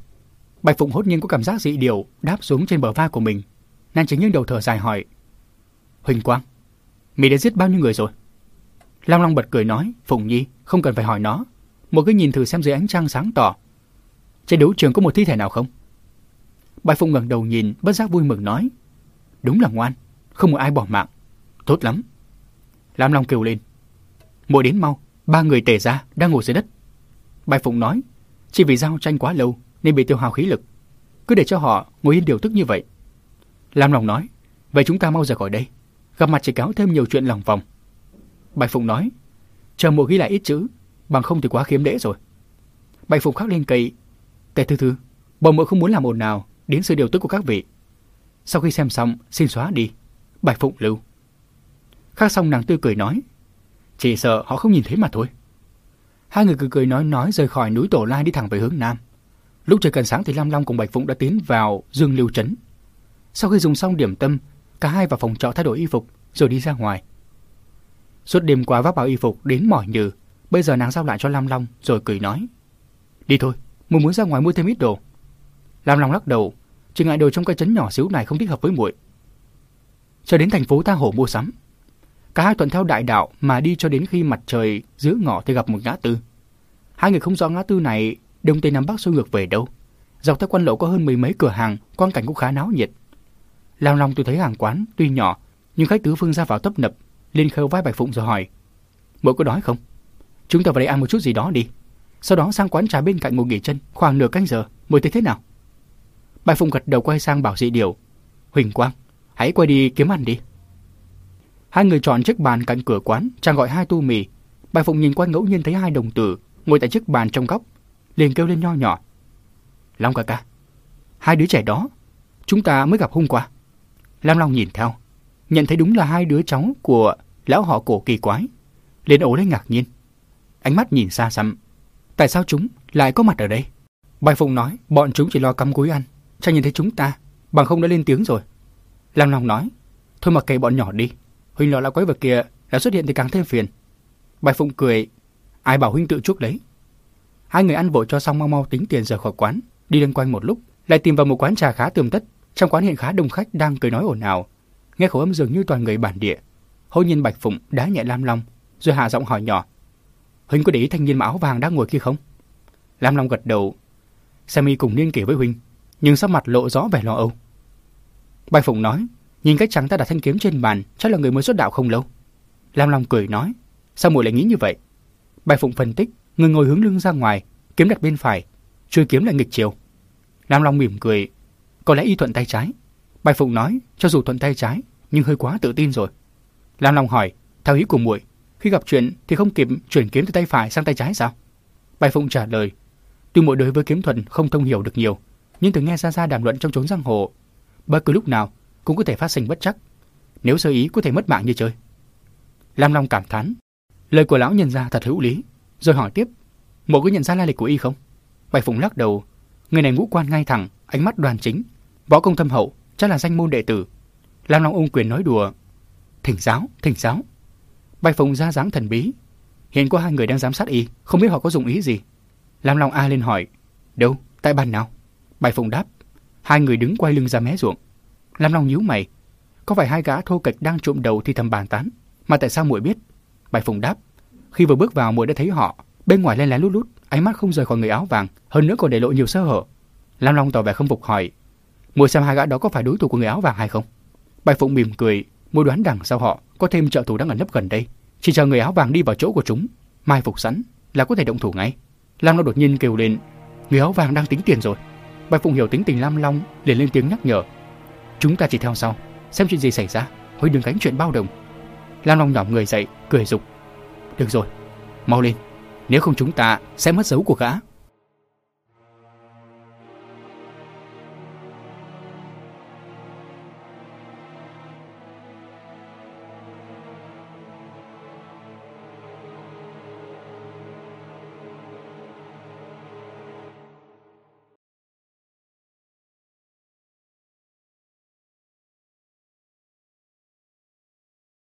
Bạch Phụng hốt nhiên có cảm giác dị điều đáp xuống trên bờ vai của mình. Nàng chính nghiêng đầu thở dài hỏi: "Huỳnh Quang, mày đã giết bao nhiêu người rồi?" Long Long bật cười nói: "Phụng Nhi, không cần phải hỏi nó, một cái nhìn thử xem dưới ánh trăng sáng tỏ. Trên đấu trường có một thi thể nào không?" Bạch Phụng ngẩng đầu nhìn, bất giác vui mừng nói: "Đúng là ngoan, không một ai bỏ mạng. Tốt lắm." Lam Long kêu lên: "Muội đến mau, ba người tề ra đang ngồi dưới đất." Bạch Phụng nói: "Chỉ vì giao tranh quá lâu nên bị tiêu hao khí lực, cứ để cho họ ngồi yên điều tức như vậy." Lam Long nói: "Vậy chúng ta mau rời khỏi đây, gặp mặt chỉ cáo thêm nhiều chuyện lòng vòng." Bạch Phụng nói: "Chờ muội ghi lại ít chữ, bằng không thì quá khiếm lễ rồi." Bạch Phụng khắc lên cây: tệ thư thư, bọn muội không muốn làm ồn nào, đến sự điều tức của các vị. Sau khi xem xong, xin xóa đi. Bạch Phụng lưu. Khác xong nàng tươi cười nói. Chỉ sợ họ không nhìn thấy mà thôi. Hai người cười cười nói nói rời khỏi núi Tổ Lai đi thẳng về hướng Nam. Lúc trời cần sáng thì Lam Long cùng Bạch Phụng đã tiến vào Dương Lưu Trấn. Sau khi dùng xong điểm tâm, cả hai vào phòng trọ thay đổi y phục rồi đi ra ngoài. Suốt đêm qua vác bảo y phục đến mỏi nhừ, bây giờ nàng giao lại cho Lam Long rồi cười nói. Đi thôi, muốn muốn ra ngoài mua thêm ít đồ. Lam Long lắc đầu, chỉ ngại đồ trong cái trấn nhỏ xíu này không thích hợp với muội. Cho đến thành phố Tha Hồ mua sắm. Cả hai thuận theo đại đạo mà đi cho đến khi mặt trời giữa ngọ thì gặp một ngã tư. Hai người không rõ ngã tư này đông tây nam bắc xuôi ngược về đâu. Dọc theo quan lộ có hơn mười mấy cửa hàng, quan cảnh cũng khá náo nhiệt. Lam Long tôi thấy hàng quán tuy nhỏ, nhưng khách tứ phương ra vào tấp nập, lên khêu vai Bạch Phụng rồi hỏi: "Muội có đói không? Chúng ta vào đây ăn một chút gì đó đi. Sau đó sang quán trà bên cạnh ngồi nghỉ chân, khoảng nửa canh giờ, mới thấy thế nào?" bài Phụng gật đầu quay sang bảo dị điều. Huỳnh Quang, hãy quay đi kiếm ăn đi. Hai người chọn chiếc bàn cạnh cửa quán, chàng gọi hai tu mì. bài Phụng nhìn quanh ngẫu nhiên thấy hai đồng tử ngồi tại chiếc bàn trong góc, liền kêu lên nho nhỏ. Long ca ca, hai đứa trẻ đó, chúng ta mới gặp hôm qua. Lam Long nhìn theo, nhận thấy đúng là hai đứa cháu của lão họ cổ kỳ quái. Liền ổ lên ngạc nhiên. Ánh mắt nhìn xa xăm. Tại sao chúng lại có mặt ở đây? Bạch Phụng nói, bọn chúng chỉ lo cắm cúi ăn, Chẳng nhìn thấy chúng ta, bằng không đã lên tiếng rồi. Lam Long nói, thôi mà kệ bọn nhỏ đi. Huynh lo lão quái vật kia đã xuất hiện thì càng thêm phiền. Bạch Phụng cười, ai bảo huynh tự chuốc đấy? Hai người ăn vội cho xong mau mau tính tiền rời khỏi quán, đi lên quanh một lúc, lại tìm vào một quán trà khá tươm tất. Trong quán hiện khá đông khách đang cười nói ồn ào, nghe khẩu âm dường như toàn người bản địa. Hôn nhiên Bạch Phụng đá nhẹ Lam Long, rồi hạ giọng hỏi nhỏ. Huynh có để ý thanh niên áo vàng đang ngồi kia không? Lam Long gật đầu. Sammy cùng niên kể với Huynh, nhưng sắc mặt lộ rõ vẻ lo âu. Bạch Phụng nói, nhìn cách chàng ta đặt thanh kiếm trên bàn, chắc là người mới xuất đạo không lâu. Lam Long cười nói, sao muội lại nghĩ như vậy? Bạch Phụng phân tích, người ngồi hướng lưng ra ngoài, kiếm đặt bên phải, chui kiếm lại nghịch chiều. Lam Long mỉm cười, có lẽ y thuận tay trái. Bạch Phụng nói, cho dù thuận tay trái, nhưng hơi quá tự tin rồi. Lam Long hỏi, theo ý của muội, khi gặp chuyện thì không kịp chuyển kiếm từ tay phải sang tay trái sao? Bạch Phụng trả lời, tuy mỗi đối với kiếm thuật không thông hiểu được nhiều, nhưng từng nghe ra ra đàm luận trong chốn giang hồ, bất cứ lúc nào cũng có thể phát sinh bất chắc. Nếu sơ ý có thể mất mạng như chơi. Lam Long cảm thán. Lời của lão nhân gia thật hữu lý. Rồi hỏi tiếp, mộ có nhận ra lai lịch của y không? Bạch Phụng lắc đầu, người này ngũ quan ngay thẳng, ánh mắt đoàn chính, võ công thâm hậu, chắc là danh môn đệ tử. Lam Long ung quyền nói đùa, thỉnh giáo, thỉnh giáo. Bạch Phụng ra dáng thần bí, hiện có hai người đang giám sát y, không biết họ có dụng ý gì. Lam Long a lên hỏi, đâu, tại bàn nào? Bạch Phụng đáp, hai người đứng quay lưng ra mé ruộng. Lam Long nhíu mày, có phải hai gã thô kịch đang trộm đầu thì thầm bàn tán, mà tại sao muội biết? Bạch Phụng đáp, khi vừa bước vào muội đã thấy họ, bên ngoài len lén lút lút, ánh mắt không rời khỏi người áo vàng, hơn nữa còn để lộ nhiều sơ hở. Lam Long tỏ vẻ không phục hỏi, muội xem hai gã đó có phải đối thủ của người áo vàng hay không? Bạch Phụng mỉm cười, muội đoán đằng sau họ có thêm trợ thủ đang ẩn nấp gần đây, chỉ chờ người áo vàng đi vào chỗ của chúng, mai phục sẵn là có thể động thủ ngay. Lam Long đột nhiên kêu lên, người áo vàng đang tính tiền rồi. Bạch Phụng hiểu tính tình Lam Long, liền lên tiếng nhắc nhở, chúng ta chỉ theo sau, xem chuyện gì xảy ra, hãy đừng gánh chuyện bao đồng. Lam Long nhỏm người dậy, cười dục, được rồi, mau lên, nếu không chúng ta sẽ mất dấu của gã.